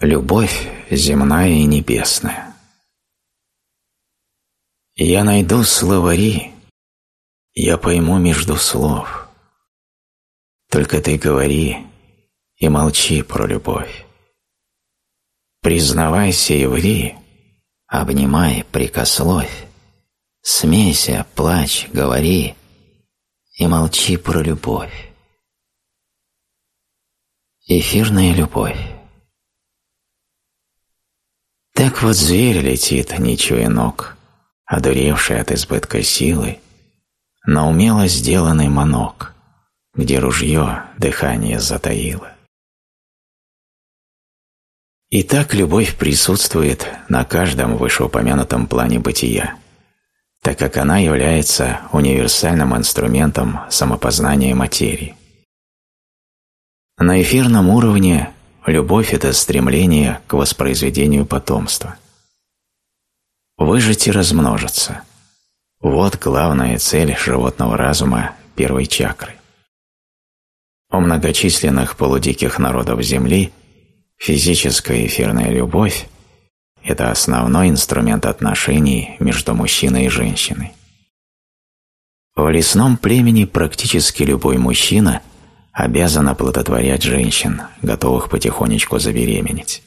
Любовь земная и небесная. Я найду словари, я пойму между слов. Только ты говори и молчи про любовь. Признавайся и ври, обнимай, прикословь. Смейся, плачь, говори и молчи про любовь. Эфирная любовь. Так вот зверь летит, не чуя ног, одуревший от избытка силы, но умело сделанный манок, где ружье дыхание затаило. И так любовь присутствует на каждом вышеупомянутом плане бытия, так как она является универсальным инструментом самопознания материи. На эфирном уровне любовь – это стремление к воспроизведению потомства. Выжить и размножиться – вот главная цель животного разума первой чакры. У многочисленных полудиких народов Земли – Физическая эфирная любовь – это основной инструмент отношений между мужчиной и женщиной. В лесном племени практически любой мужчина обязан оплодотворять женщин, готовых потихонечку забеременеть.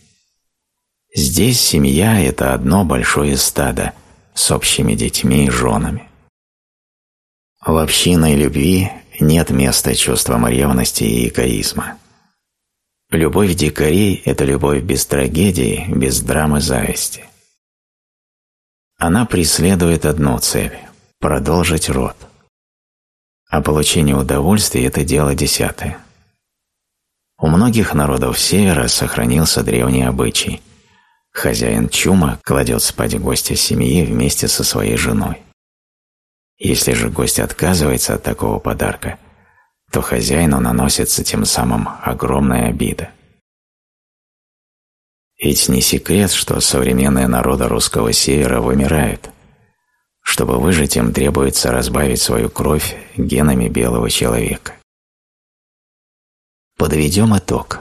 Здесь семья – это одно большое стадо с общими детьми и женами. В общинной любви нет места чувствам ревности и эгоизма – Любовь дикарей – это любовь без трагедии, без драмы зависти. Она преследует одну цель – продолжить род. А получение удовольствия – это дело десятое. У многих народов Севера сохранился древний обычай. Хозяин чума кладет спать гостя семьи вместе со своей женой. Если же гость отказывается от такого подарка – то хозяину наносится тем самым огромная обида. Ведь не секрет, что современные народы русского севера вымирают. Чтобы выжить, им требуется разбавить свою кровь генами белого человека. Подведем итог.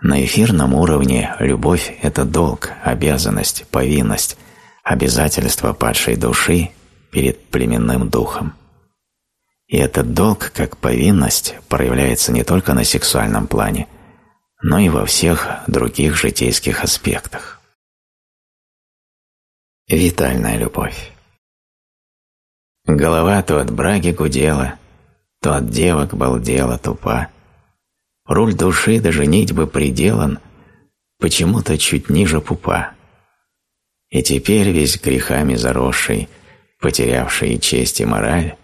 На эфирном уровне любовь – это долг, обязанность, повинность, обязательство падшей души перед племенным духом. И этот долг, как повинность, проявляется не только на сексуальном плане, но и во всех других житейских аспектах. Витальная любовь. Голова то от браги гудела, то от девок балдела тупа. Руль души до женитьбы приделан, почему-то чуть ниже пупа. И теперь весь грехами заросший, потерявший честь и мораль,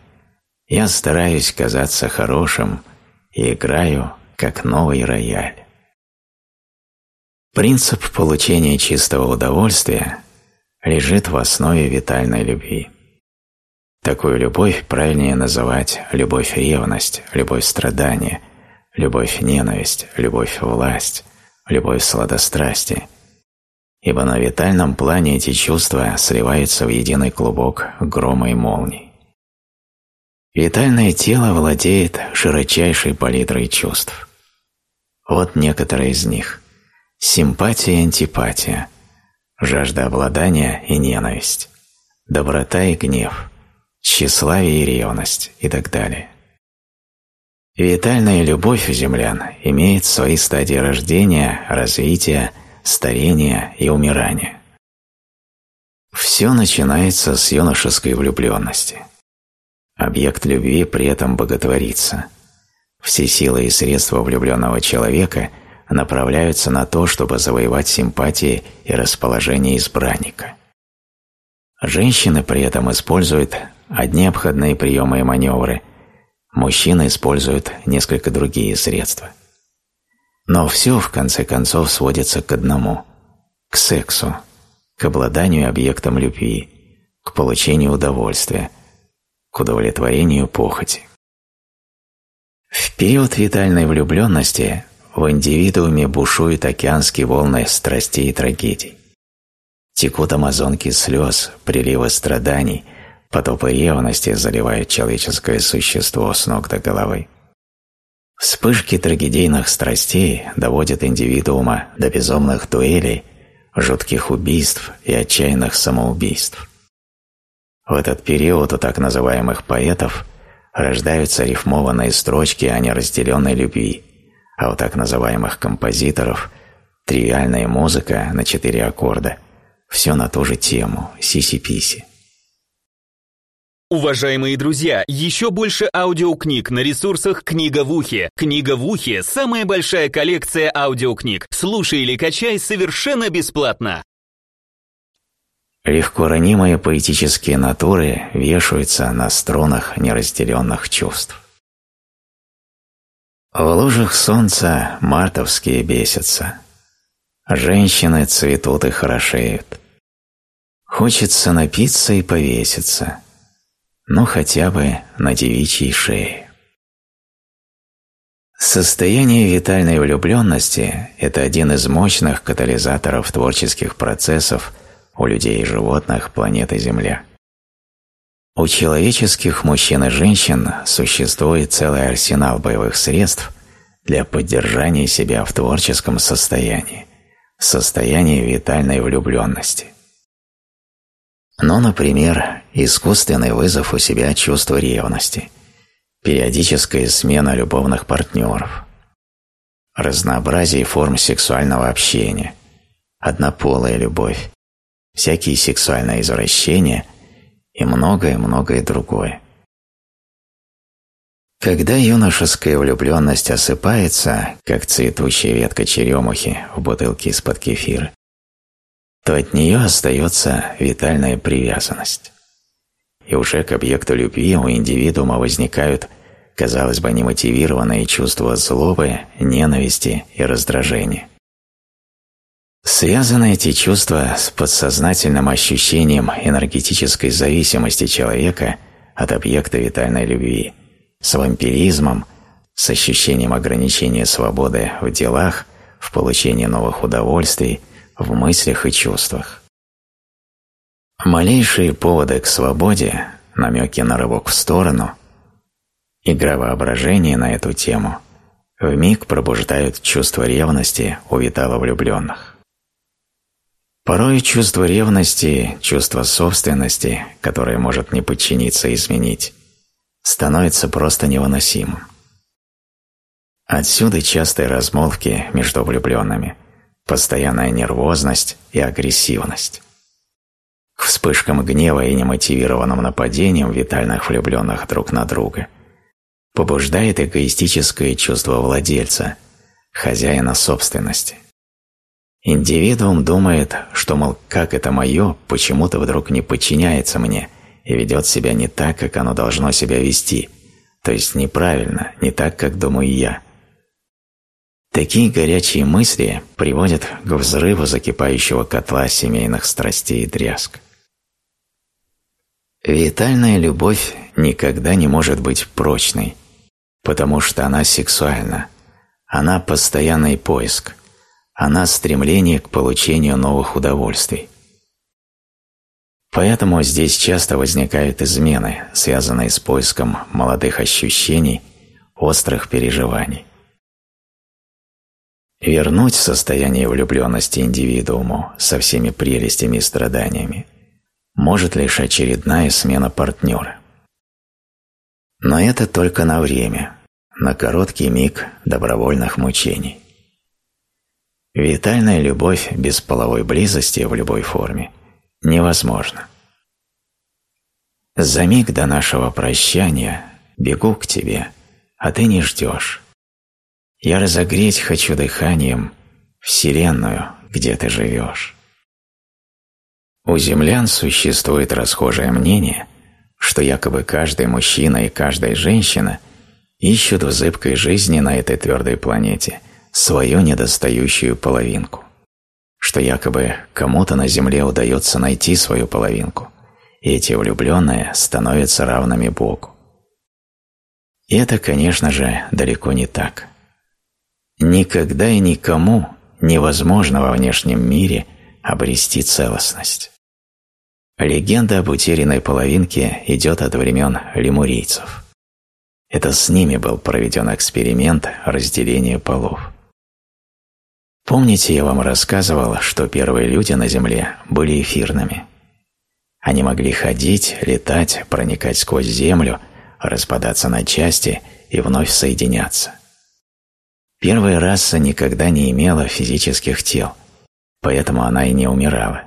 я стараюсь казаться хорошим и играю, как новый рояль. Принцип получения чистого удовольствия лежит в основе витальной любви. Такую любовь правильнее называть любовь-ревность, любовь-страдание, любовь-ненависть, любовь-власть, любовь-сладострастие. Ибо на витальном плане эти чувства сливаются в единый клубок грома и молний. Витальное тело владеет широчайшей палитрой чувств. Вот некоторые из них. Симпатия и антипатия, жажда обладания и ненависть, доброта и гнев, тщеславие и ревность и так далее. Витальная любовь у землян имеет свои стадии рождения, развития, старения и умирания. Все начинается с юношеской влюбленности – Объект любви при этом боготворится. Все силы и средства влюбленного человека направляются на то, чтобы завоевать симпатии и расположение избранника. Женщины при этом используют одни обходные приемы и маневры, мужчины используют несколько другие средства. Но все, в конце концов, сводится к одному – к сексу, к обладанию объектом любви, к получению удовольствия – к удовлетворению похоти. В период витальной влюбленности в индивидууме бушуют океанские волны страстей и трагедий. Текут амазонки слез, приливы страданий, потопы ревности заливают человеческое существо с ног до головы. Вспышки трагедийных страстей доводят индивидуума до безумных дуэлей, жутких убийств и отчаянных самоубийств. В этот период у так называемых поэтов рождаются рифмованные строчки о неразделенной любви, а у так называемых композиторов – тривиальная музыка на четыре аккорда, все на ту же тему – сиси-писи. Уважаемые друзья, еще больше аудиокниг на ресурсах «Книга в ухе». «Книга в ухе» — самая большая коллекция аудиокниг. Слушай или качай совершенно бесплатно. Легко ранимые поэтические натуры вешаются на струнах неразделенных чувств. В лужах солнца мартовские бесятся. Женщины цветут и хорошеют. Хочется напиться и повеситься – но хотя бы на девичьей шее. Состояние витальной влюбленности – это один из мощных катализаторов творческих процессов у людей и животных планеты Земля. У человеческих мужчин и женщин существует целый арсенал боевых средств для поддержания себя в творческом состоянии, состоянии витальной влюбленности. Ну, например, искусственный вызов у себя чувства ревности, периодическая смена любовных партнеров, разнообразие форм сексуального общения, однополая любовь, всякие сексуальные извращения и многое-многое другое. Когда юношеская влюбленность осыпается, как цветущая ветка черемухи в бутылке из-под кефира, то от нее остается витальная привязанность. И уже к объекту любви у индивидуума возникают, казалось бы, немотивированные чувства злобы, ненависти и раздражения. Связаны эти чувства с подсознательным ощущением энергетической зависимости человека от объекта витальной любви, с вампиризмом, с ощущением ограничения свободы в делах, в получении новых удовольствий, в мыслях и чувствах. Малейшие поводы к свободе, намеки на рывок в сторону, игра воображения на эту тему вмиг пробуждают чувство ревности у витало влюбленных. Порой чувство ревности, чувство собственности, которое может не подчиниться и изменить, становится просто невыносимым. Отсюда частые размолвки между влюбленными – постоянная нервозность и агрессивность. К вспышкам гнева и немотивированным нападениям витальных влюбленных друг на друга побуждает эгоистическое чувство владельца, хозяина собственности. Индивидуум думает, что, мол, как это мое, почему-то вдруг не подчиняется мне и ведет себя не так, как оно должно себя вести, то есть неправильно, не так, как думаю я – Такие горячие мысли приводят к взрыву закипающего котла семейных страстей и дрязг. Витальная любовь никогда не может быть прочной, потому что она сексуальна, она постоянный поиск, она стремление к получению новых удовольствий. Поэтому здесь часто возникают измены, связанные с поиском молодых ощущений, острых переживаний. Вернуть состояние влюбленности индивидууму со всеми прелестями и страданиями может лишь очередная смена партнера. Но это только на время, на короткий миг добровольных мучений. Витальная любовь без половой близости в любой форме невозможна. За миг до нашего прощания бегу к тебе, а ты не ждешь. Я разогреть хочу дыханием Вселенную, где ты живешь. У землян существует расхожее мнение, что якобы каждый мужчина и каждая женщина ищут в зыбкой жизни на этой твердой планете свою недостающую половинку, что якобы кому-то на Земле удается найти свою половинку, и эти влюбленные становятся равными Богу. И это, конечно же, далеко не так. Никогда и никому невозможно во внешнем мире обрести целостность. Легенда об утерянной половинке идет от времен лемурийцев. Это с ними был проведен эксперимент разделения полов. Помните, я вам рассказывал, что первые люди на Земле были эфирными. Они могли ходить, летать, проникать сквозь Землю, распадаться на части и вновь соединяться. Первая раса никогда не имела физических тел, поэтому она и не умирала.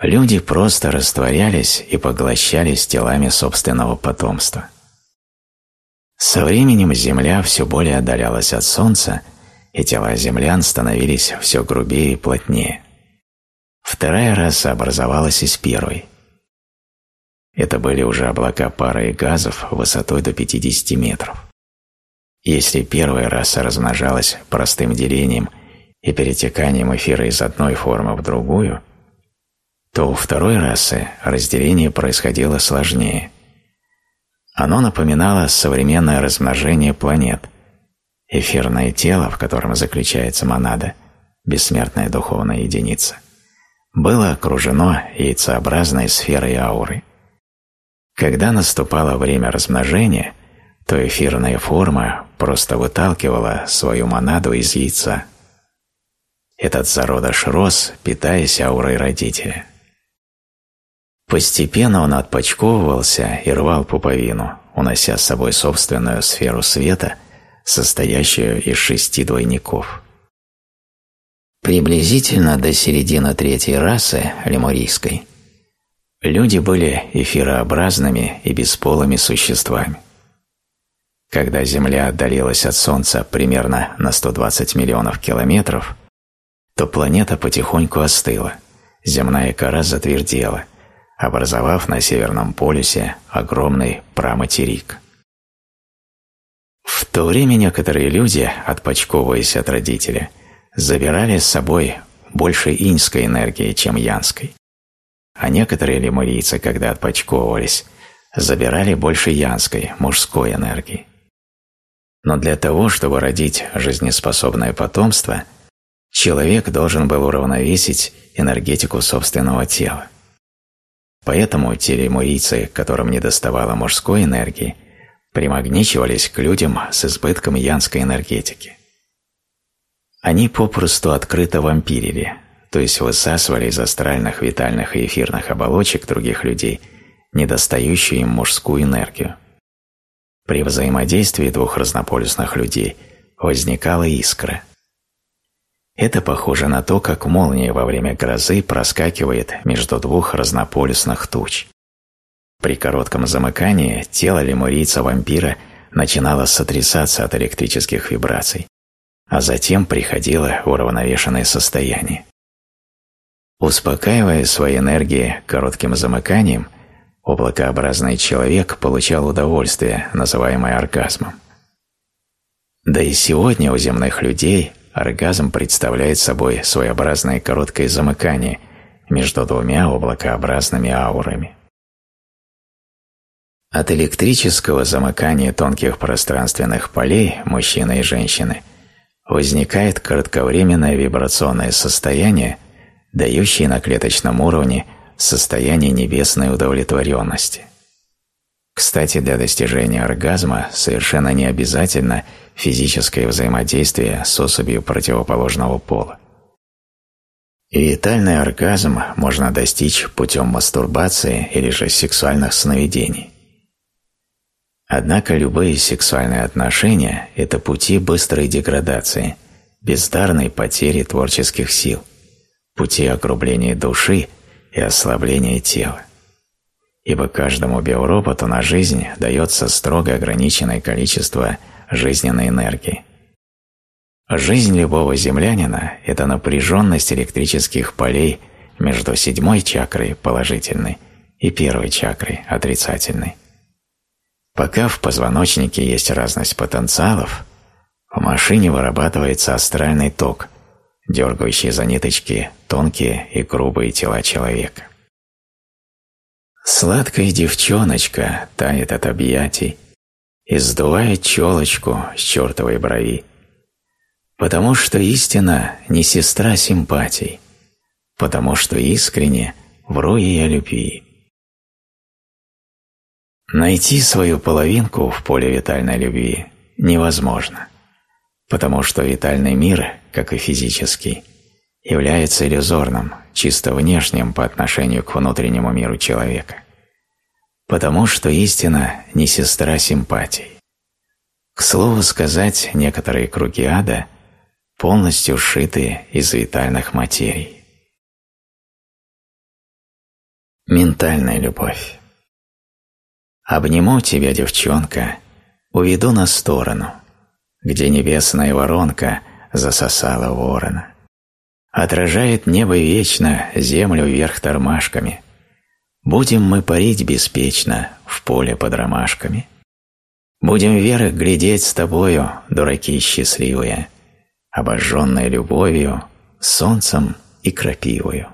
Люди просто растворялись и поглощались телами собственного потомства. Со временем Земля все более отдалялась от Солнца, и тела землян становились все грубее и плотнее. Вторая раса образовалась из первой. Это были уже облака пара и газов высотой до 50 метров. Если первая раса размножалась простым делением и перетеканием эфира из одной формы в другую, то у второй расы разделение происходило сложнее. Оно напоминало современное размножение планет. Эфирное тело, в котором заключается монада, бессмертная духовная единица, было окружено яйцеобразной сферой ауры. Когда наступало время размножения, то эфирная форма просто выталкивала свою монаду из яйца. Этот зародыш рос, питаясь аурой родителя. Постепенно он отпочковывался и рвал пуповину, унося с собой собственную сферу света, состоящую из шести двойников. Приблизительно до середины третьей расы, лемурийской, люди были эфирообразными и бесполыми существами. Когда Земля отдалилась от Солнца примерно на 120 миллионов километров, то планета потихоньку остыла, земная кора затвердела, образовав на Северном полюсе огромный праматерик. В то время некоторые люди, отпочковываясь от родителя, забирали с собой больше иньской энергии, чем янской. А некоторые лемурийцы, когда отпочковывались, забирали больше янской, мужской энергии. Но для того, чтобы родить жизнеспособное потомство, человек должен был уравновесить энергетику собственного тела. Поэтому те лемурийцы, которым не доставало мужской энергии, примагничивались к людям с избытком янской энергетики. Они попросту открыто вампирили, то есть высасывали из астральных, витальных и эфирных оболочек других людей недостающую им мужскую энергию. При взаимодействии двух разнополюсных людей возникала искра. Это похоже на то, как молния во время грозы проскакивает между двух разнополюсных туч. При коротком замыкании тело лемурийца-вампира начинало сотрясаться от электрических вибраций, а затем приходило в уравновешенное состояние. Успокаивая свои энергии коротким замыканием, облакообразный человек получал удовольствие, называемое оргазмом. Да и сегодня у земных людей оргазм представляет собой своеобразное короткое замыкание между двумя облакообразными аурами. От электрического замыкания тонких пространственных полей мужчины и женщины возникает кратковременное вибрационное состояние, дающее на клеточном уровне состояние небесной удовлетворенности. Кстати, для достижения оргазма совершенно не обязательно физическое взаимодействие с особью противоположного пола. Витальный оргазм можно достичь путем мастурбации или же сексуальных сновидений. Однако любые сексуальные отношения – это пути быстрой деградации, бездарной потери творческих сил, пути огрубления души – и ослабление тела. Ибо каждому биороботу на жизнь дается строго ограниченное количество жизненной энергии. Жизнь любого землянина – это напряженность электрических полей между седьмой чакрой положительной и первой чакрой отрицательной. Пока в позвоночнике есть разность потенциалов, в машине вырабатывается астральный ток, дергающие за ниточки тонкие и грубые тела человека. Сладкая девчоночка тает от объятий и сдувает челочку с чертовой брови, потому что истина не сестра симпатий, потому что искренне вру ей о любви. Найти свою половинку в поле витальной любви невозможно, потому что витальный мир, как и физический, является иллюзорным, чисто внешним по отношению к внутреннему миру человека, потому что истина не сестра симпатий. К слову сказать, некоторые круги ада полностью сшиты из витальных материй. Ментальная любовь Обниму тебя, девчонка, уведу на сторону, где небесная воронка засосала ворона. Отражает небо вечно землю вверх тормашками. Будем мы парить беспечно в поле под ромашками. Будем вверх глядеть с тобою, дураки счастливые, обожженные любовью, солнцем и крапивою.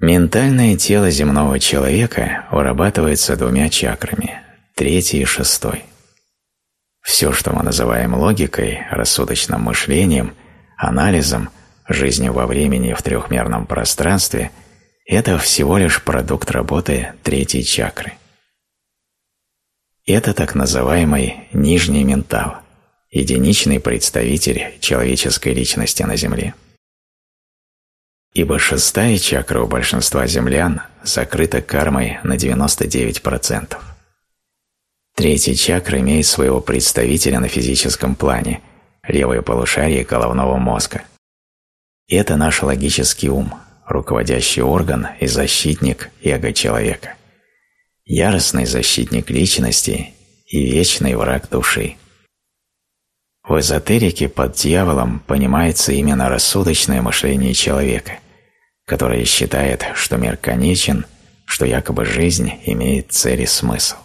Ментальное тело земного человека вырабатывается двумя чакрами – третий и шестой. Все, что мы называем логикой, рассудочным мышлением, анализом, жизнью во времени в трехмерном пространстве – это всего лишь продукт работы третьей чакры. Это так называемый нижний ментал, единичный представитель человеческой личности на Земле ибо шестая чакра у большинства землян закрыта кармой на 99%. Третья чакра имеет своего представителя на физическом плане, левое полушарие головного мозга. Это наш логический ум, руководящий орган и защитник эго человека. Яростный защитник личности и вечный враг души. В эзотерике под дьяволом понимается именно рассудочное мышление человека – которая считает, что мир конечен, что якобы жизнь имеет цель и смысл.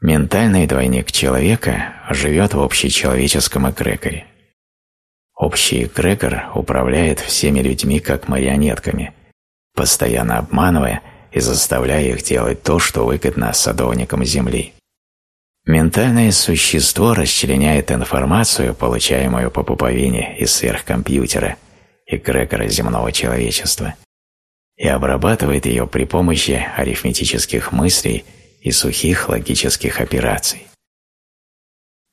Ментальный двойник человека живет в общечеловеческом эгрегоре. Общий эгрегор управляет всеми людьми как марионетками, постоянно обманывая и заставляя их делать то, что выгодно садовникам Земли. Ментальное существо расчленяет информацию, получаемую по пуповине из сверхкомпьютера, эгрегора земного человечества и обрабатывает ее при помощи арифметических мыслей и сухих логических операций.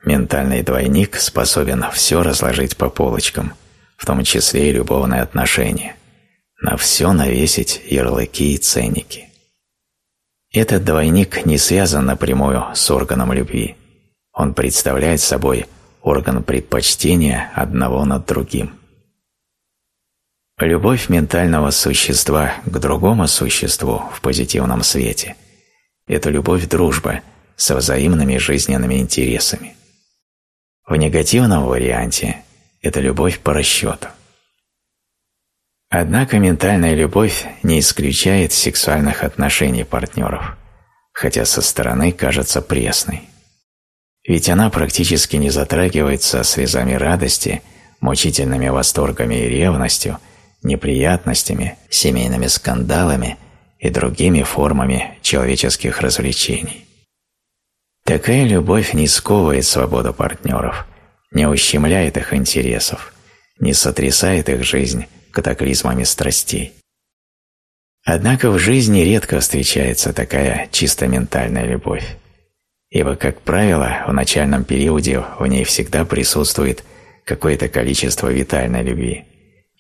Ментальный двойник способен все разложить по полочкам, в том числе и любовные отношения, на все навесить ярлыки и ценники. Этот двойник не связан напрямую с органом любви. Он представляет собой орган предпочтения одного над другим. Любовь ментального существа к другому существу в позитивном свете – это любовь-дружба со взаимными жизненными интересами. В негативном варианте – это любовь по расчету. Однако ментальная любовь не исключает сексуальных отношений партнеров, хотя со стороны кажется пресной. Ведь она практически не затрагивается слезами радости, мучительными восторгами и ревностью – неприятностями, семейными скандалами и другими формами человеческих развлечений. Такая любовь не сковывает свободу партнеров, не ущемляет их интересов, не сотрясает их жизнь катаклизмами страстей. Однако в жизни редко встречается такая чисто ментальная любовь, ибо, как правило, в начальном периоде в ней всегда присутствует какое-то количество витальной любви –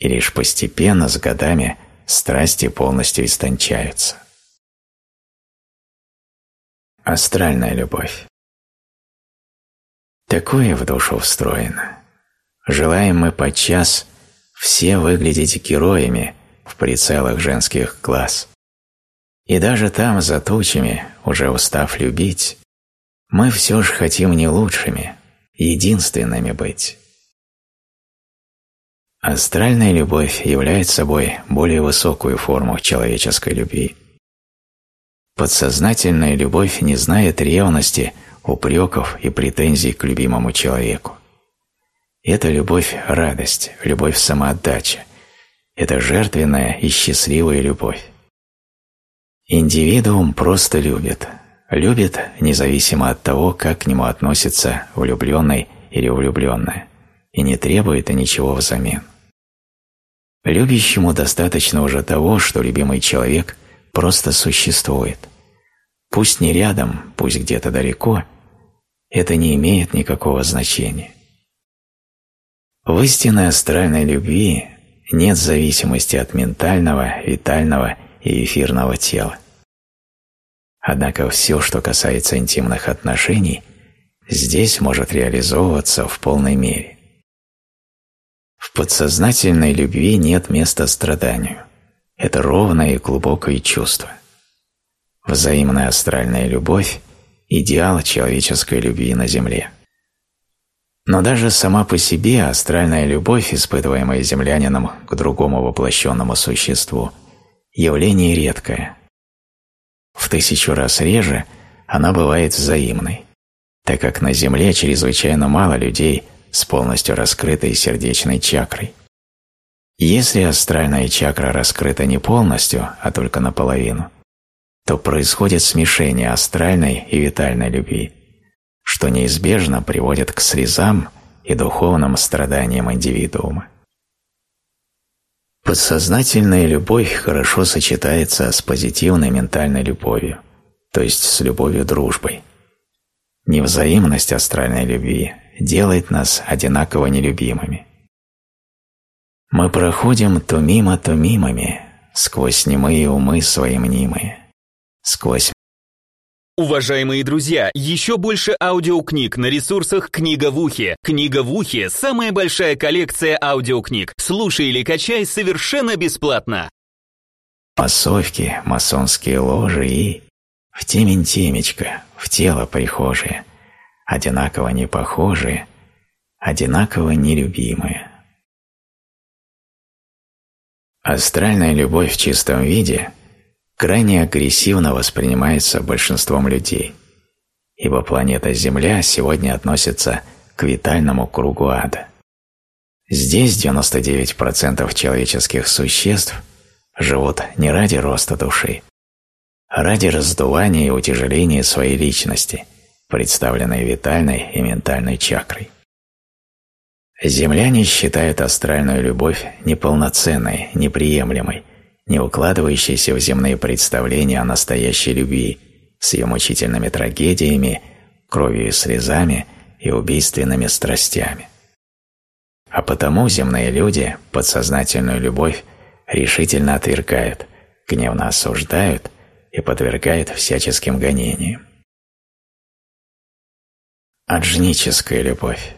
и лишь постепенно с годами страсти полностью истончаются. Астральная любовь. Такое в душу встроено. Желаем мы подчас все выглядеть героями в прицелах женских глаз. И даже там, за тучами, уже устав любить, мы все же хотим не лучшими, единственными быть. Астральная любовь является собой более высокую форму человеческой любви. Подсознательная любовь не знает ревности, упреков и претензий к любимому человеку. Это любовь – радость, любовь – самоотдача. Это жертвенная и счастливая любовь. Индивидуум просто любит. Любит независимо от того, как к нему относится влюбленный или влюбленная, и не требует ничего взамен. Любящему достаточно уже того, что любимый человек просто существует. Пусть не рядом, пусть где-то далеко, это не имеет никакого значения. В истинной астральной любви нет зависимости от ментального, витального и эфирного тела. Однако все, что касается интимных отношений, здесь может реализовываться в полной мере. В подсознательной любви нет места страданию. Это ровное и глубокое чувство. Взаимная астральная любовь – идеал человеческой любви на Земле. Но даже сама по себе астральная любовь, испытываемая землянином к другому воплощенному существу, явление редкое – в тысячу раз реже она бывает взаимной, так как на Земле чрезвычайно мало людей с полностью раскрытой сердечной чакрой. Если астральная чакра раскрыта не полностью, а только наполовину, то происходит смешение астральной и витальной любви, что неизбежно приводит к срезам и духовным страданиям индивидуума. Подсознательная любовь хорошо сочетается с позитивной ментальной любовью, то есть с любовью-дружбой. Невзаимность астральной любви делает нас одинаково нелюбимыми. Мы проходим то мимо, то мимами, сквозь немые умы свои мнимые, сквозь Уважаемые друзья, еще больше аудиокниг на ресурсах «Книга в ухе». «Книга в ухе» — самая большая коллекция аудиокниг. Слушай или качай совершенно бесплатно. Массовки, масонские ложи и... В темень темечко, в тело прихожие, одинаково не похожие, одинаково нелюбимые. Астральная любовь в чистом виде — крайне агрессивно воспринимается большинством людей, ибо планета Земля сегодня относится к витальному кругу ада. Здесь 99% человеческих существ живут не ради роста души, а ради раздувания и утяжеления своей личности, представленной витальной и ментальной чакрой. Земляне считают астральную любовь неполноценной, неприемлемой, не укладывающийся в земные представления о настоящей любви с ее мучительными трагедиями, кровью и слезами и убийственными страстями. А потому земные люди подсознательную любовь решительно отвергают, гневно осуждают и подвергают всяческим гонениям. Аджническая любовь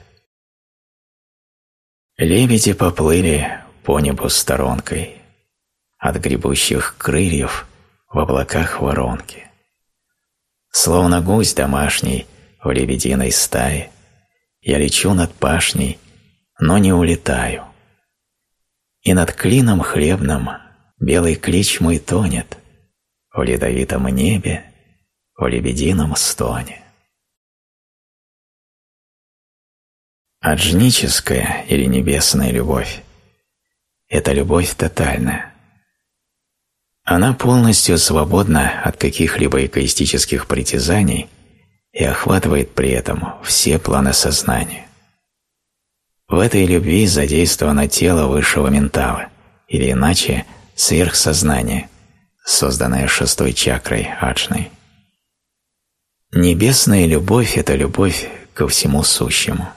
Лебеди поплыли по небу сторонкой, от гребущих крыльев в облаках воронки. Словно гусь домашний в лебединой стае, я лечу над пашней, но не улетаю. И над клином хлебным белый клич мой тонет в ледовитом небе, в лебедином стоне. Аджническая или небесная любовь – это любовь тотальная, она полностью свободна от каких-либо эгоистических притязаний и охватывает при этом все планы сознания. В этой любви задействовано тело высшего ментала, или иначе сверхсознание, созданное шестой чакрой аджной. Небесная любовь – это любовь ко всему сущему.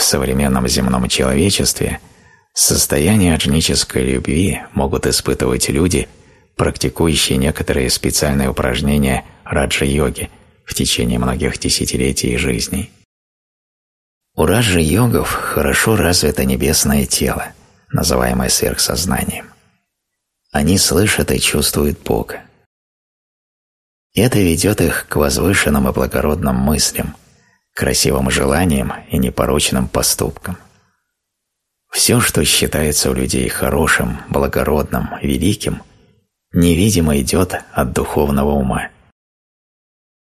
В современном земном человечестве – Состояние аджнической любви могут испытывать люди, практикующие некоторые специальные упражнения раджа-йоги в течение многих десятилетий жизни. У раджа-йогов хорошо развито небесное тело, называемое сверхсознанием. Они слышат и чувствуют Бога. Это ведет их к возвышенным и благородным мыслям, красивым желаниям и непорочным поступкам – все, что считается у людей хорошим, благородным, великим, невидимо идет от духовного ума.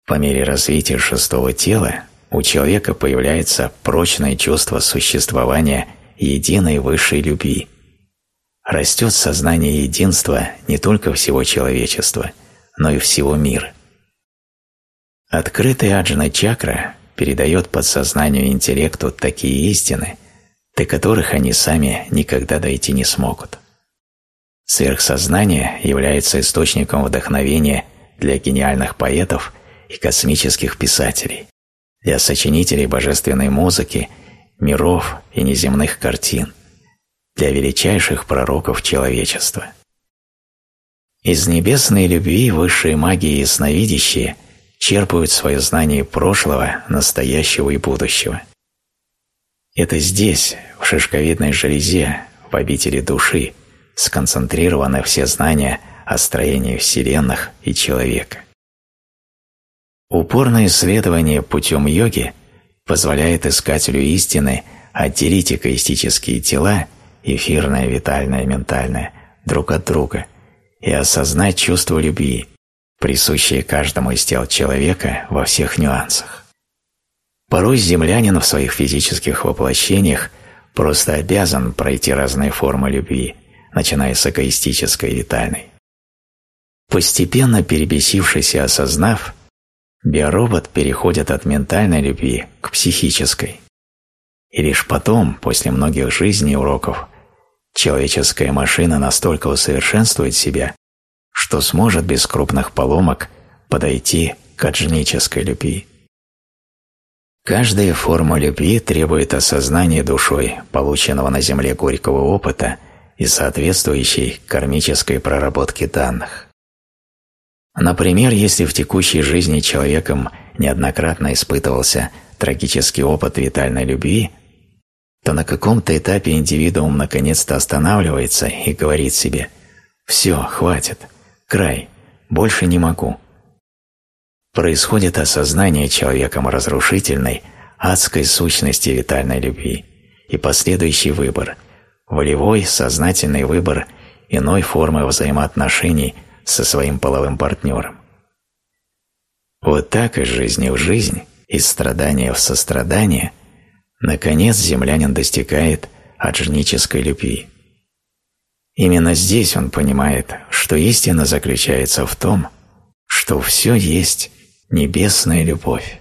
По мере развития шестого тела у человека появляется прочное чувство существования единой высшей любви. Растет сознание единства не только всего человечества, но и всего мира. Открытая аджна чакра передает подсознанию и интеллекту такие истины – до которых они сами никогда дойти не смогут. Сверхсознание является источником вдохновения для гениальных поэтов и космических писателей, для сочинителей божественной музыки, миров и неземных картин, для величайших пророков человечества. Из небесной любви высшие маги и ясновидящие черпают свое знание прошлого, настоящего и будущего. Это здесь, в шишковидной железе, в обители души, сконцентрированы все знания о строении вселенных и человека. Упорное исследование путем йоги позволяет искателю истины отделить эгоистические тела, эфирное, витальное, ментальное, друг от друга и осознать чувство любви, присущее каждому из тел человека во всех нюансах. Порой землянин в своих физических воплощениях просто обязан пройти разные формы любви, начиная с эгоистической и витальной. Постепенно перебесившись и осознав, биоробот переходит от ментальной любви к психической. И лишь потом, после многих жизней и уроков, человеческая машина настолько усовершенствует себя, что сможет без крупных поломок подойти к аджнической любви. Каждая форма любви требует осознания душой полученного на Земле горького опыта и соответствующей кармической проработки данных. Например, если в текущей жизни человеком неоднократно испытывался трагический опыт витальной любви, то на каком-то этапе индивидуум наконец-то останавливается и говорит себе «Все, хватит, край, больше не могу». Происходит осознание человеком разрушительной, адской сущности витальной любви и последующий выбор, волевой, сознательный выбор иной формы взаимоотношений – со своим половым партнером. Вот так из жизни в жизнь, из страдания в сострадание, наконец землянин достигает аджнической любви. Именно здесь он понимает, что истина заключается в том, что все есть небесная любовь.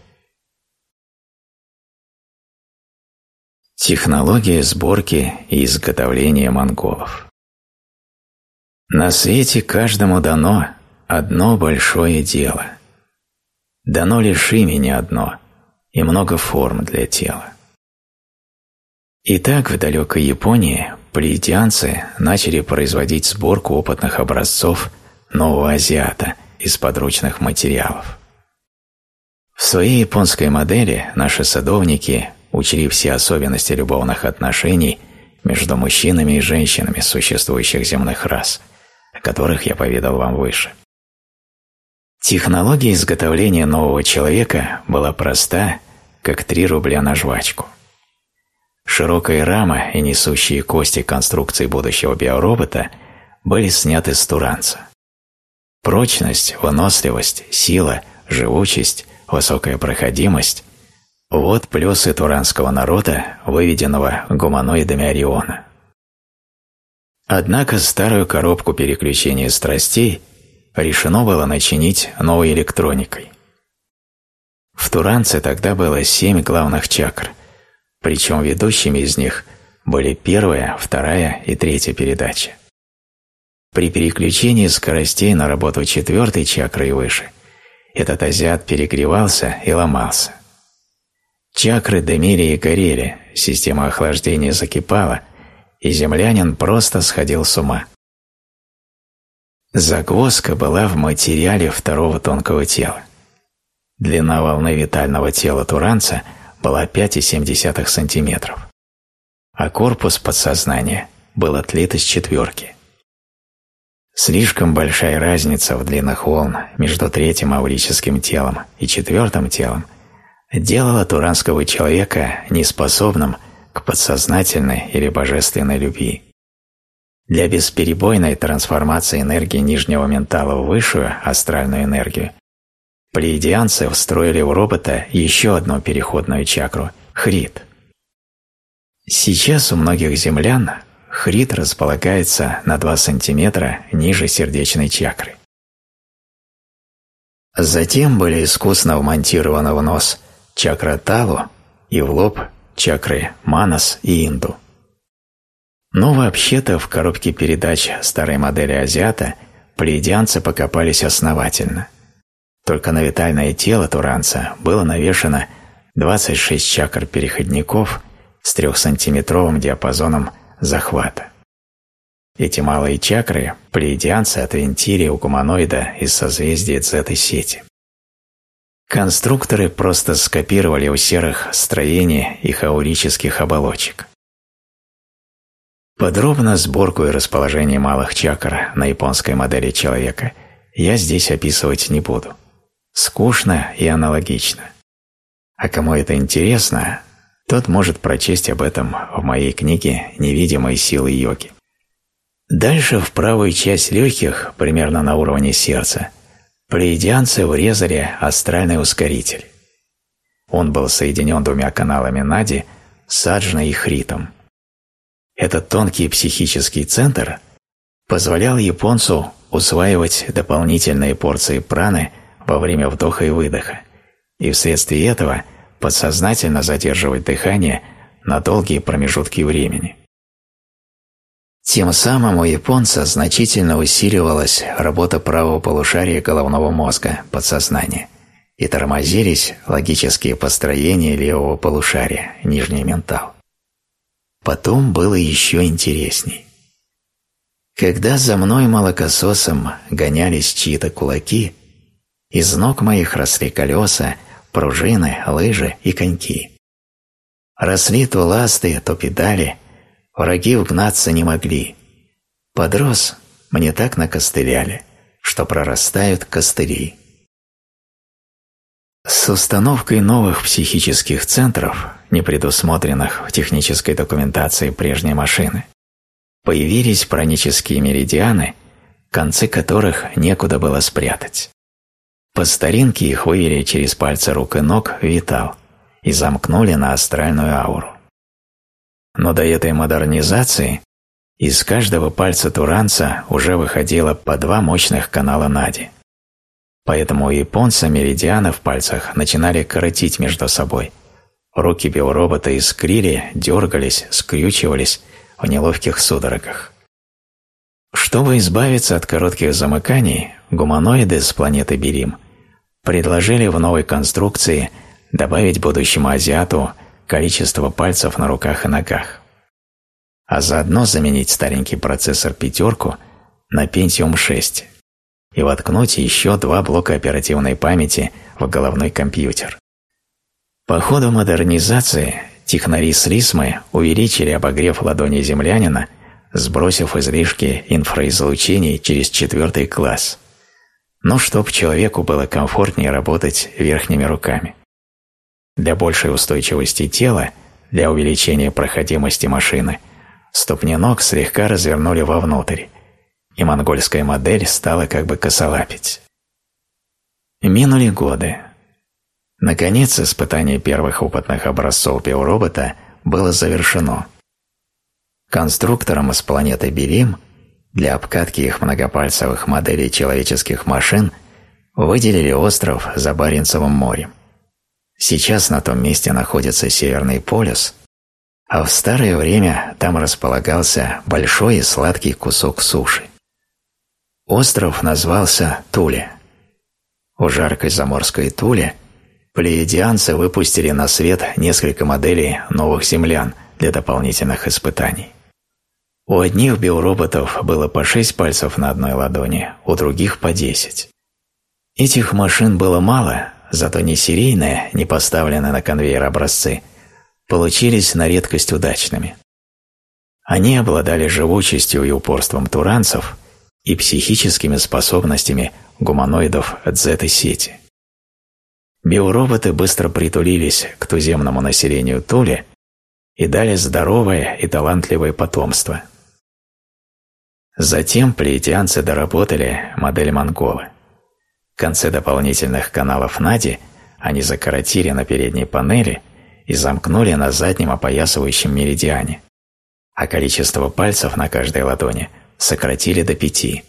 Технология сборки и изготовления монголов на свете каждому дано одно большое дело. Дано лишь имени одно и много форм для тела. Итак, в далекой Японии плейтианцы начали производить сборку опытных образцов нового азиата из подручных материалов. В своей японской модели наши садовники учли все особенности любовных отношений между мужчинами и женщинами существующих земных рас – о которых я поведал вам выше. Технология изготовления нового человека была проста, как 3 рубля на жвачку. Широкая рама и несущие кости конструкции будущего биоробота были сняты с туранца. Прочность, выносливость, сила, живучесть, высокая проходимость – вот плюсы туранского народа, выведенного гуманоидами Ориона. Однако старую коробку переключения страстей решено было начинить новой электроникой. В Туранце тогда было семь главных чакр, причем ведущими из них были первая, вторая и третья передача. При переключении скоростей на работу четвертой чакры и выше этот азиат перегревался и ломался. Чакры дымили и горели, система охлаждения закипала – и землянин просто сходил с ума. Загвоздка была в материале второго тонкого тела. Длина волны витального тела туранца была 5,7 см, а корпус подсознания был отлит из четверки. Слишком большая разница в длинах волн между третьим аурическим телом и четвертым телом делала туранского человека неспособным к подсознательной или божественной любви. Для бесперебойной трансформации энергии нижнего ментала в высшую астральную энергию плеядианцы встроили в робота еще одну переходную чакру – хрит. Сейчас у многих землян хрит располагается на 2 см ниже сердечной чакры. Затем были искусно вмонтированы в нос чакра Талу и в лоб чакры Манас и Инду. Но вообще-то в коробке передач старой модели «Азиата» плеядианцы покопались основательно. Только на витальное тело туранца было навешано 26 чакр-переходников с 3-сантиметровым диапазоном захвата. Эти малые чакры плеядианцы отвинтили у гуманоида из созвездия Дзеты-сети. Конструкторы просто скопировали у серых строение их аурических оболочек. Подробно сборку и расположение малых чакр на японской модели человека я здесь описывать не буду. Скучно и аналогично. А кому это интересно, тот может прочесть об этом в моей книге «Невидимые силы йоги». Дальше в правую часть легких, примерно на уровне сердца, плеядианцы врезали астральный ускоритель. Он был соединен двумя каналами Нади, Саджна и Хритом. Этот тонкий психический центр позволял японцу усваивать дополнительные порции праны во время вдоха и выдоха, и вследствие этого подсознательно задерживать дыхание на долгие промежутки времени. Тем самым у японца значительно усиливалась работа правого полушария головного мозга, подсознания, и тормозились логические построения левого полушария, нижний ментал. Потом было еще интересней. Когда за мной молокососом гонялись чьи-то кулаки, из ног моих росли колеса, пружины, лыжи и коньки. Росли то ласты, то педали – Враги угнаться не могли. Подрос, мне так накостыляли, что прорастают костыли. С установкой новых психических центров, не предусмотренных в технической документации прежней машины, появились пранические меридианы, концы которых некуда было спрятать. По старинке их вывели через пальцы рук и ног витал и замкнули на астральную ауру. Но до этой модернизации из каждого пальца туранца уже выходило по два мощных канала Нади. Поэтому у японца меридианы в пальцах начинали коротить между собой. Руки биоробота искрили, дергались, скрючивались в неловких судорогах. Чтобы избавиться от коротких замыканий, гуманоиды с планеты Берим предложили в новой конструкции добавить будущему азиату – количество пальцев на руках и ногах, а заодно заменить старенький процессор «пятерку» на Pentium 6 и воткнуть еще два блока оперативной памяти в головной компьютер. По ходу модернизации технари с увеличили обогрев ладони землянина, сбросив излишки инфраизлучений через четвертый класс, но чтоб человеку было комфортнее работать верхними руками. Для большей устойчивости тела, для увеличения проходимости машины, ступни ног слегка развернули вовнутрь, и монгольская модель стала как бы косолапить. Минули годы. Наконец, испытание первых опытных образцов биоробота было завершено. Конструкторам из планеты Белим для обкатки их многопальцевых моделей человеческих машин выделили остров за Баренцевым морем. Сейчас на том месте находится Северный полюс, а в старое время там располагался большой и сладкий кусок суши. Остров назвался Туле. У жаркой заморской Туле плеядианцы выпустили на свет несколько моделей новых землян для дополнительных испытаний. У одних биороботов было по шесть пальцев на одной ладони, у других по десять. Этих машин было мало, зато не серийные, не поставленные на конвейер образцы, получились на редкость удачными. Они обладали живучестью и упорством туранцев и психическими способностями гуманоидов дзеты-сети. Биороботы быстро притулились к туземному населению Тули и дали здоровое и талантливое потомство. Затем плейтианцы доработали модель монгола. Концы дополнительных каналов Нади они закоротили на передней панели и замкнули на заднем опоясывающем меридиане, а количество пальцев на каждой ладони сократили до пяти.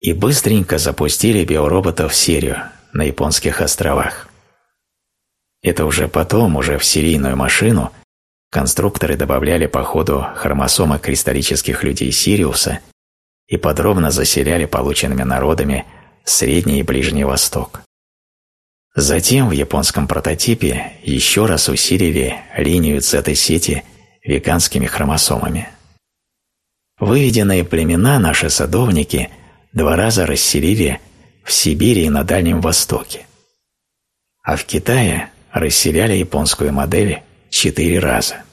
И быстренько запустили биороботов в серию на японских островах. Это уже потом, уже в серийную машину, конструкторы добавляли по ходу хромосомы кристаллических людей Сириуса и подробно заселяли полученными народами Средний и Ближний Восток. Затем в японском прототипе еще раз усилили линию зета-сети веганскими хромосомами. Выведенные племена наши садовники два раза расселили в Сибири и на Дальнем Востоке, а в Китае расселяли японскую модель четыре раза.